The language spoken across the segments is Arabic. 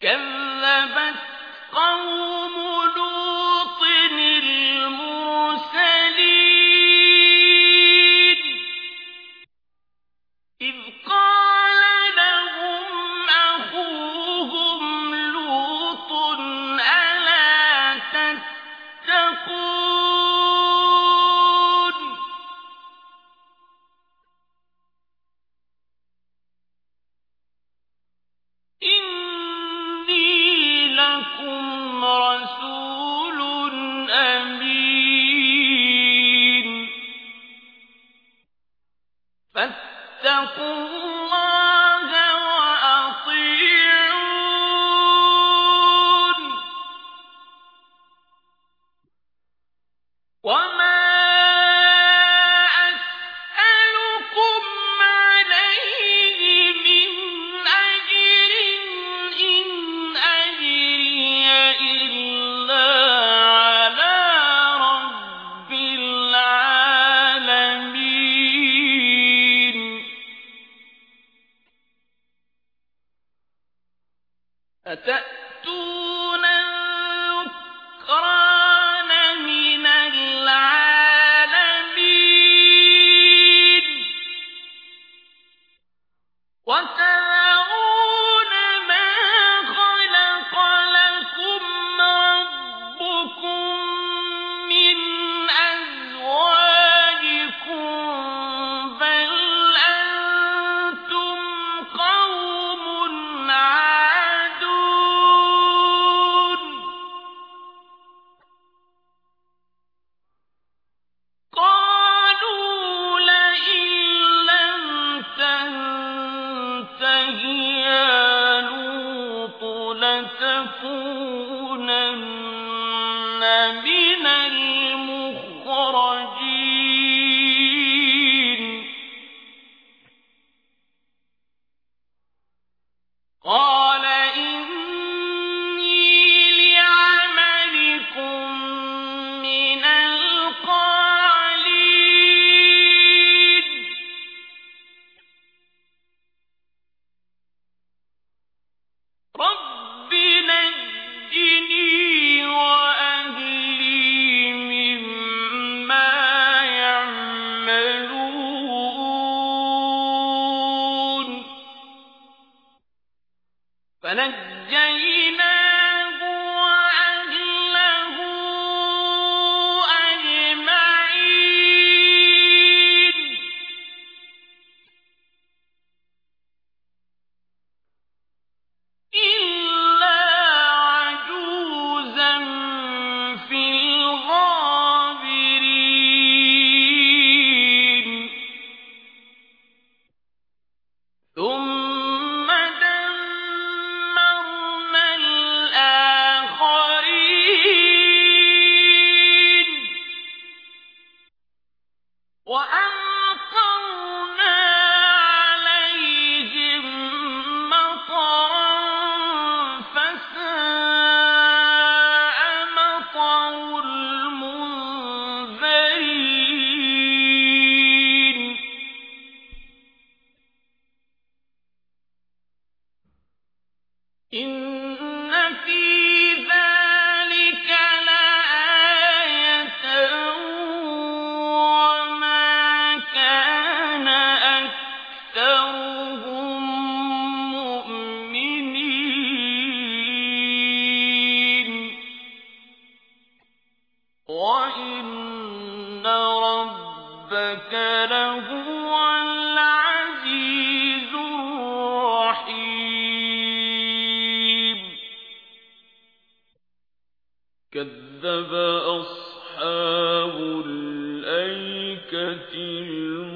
كذب أم أتأتي لتكونن من ربك لهو العزيز الرحيم. كذب أصحاب الأيكة المرسلين.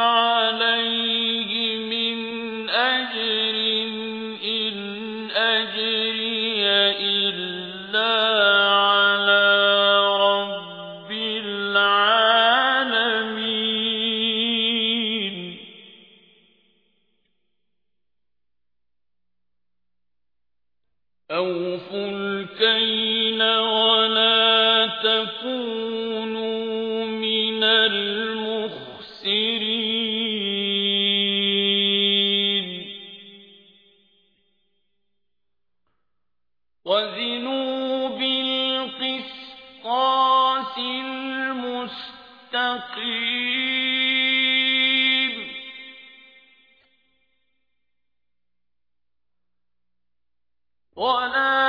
عليه من أجر إن أجري إلا على رب العالمين أوفوا الكيل ولا تكونوا وزنوا بالقسطاس المستقيم ولا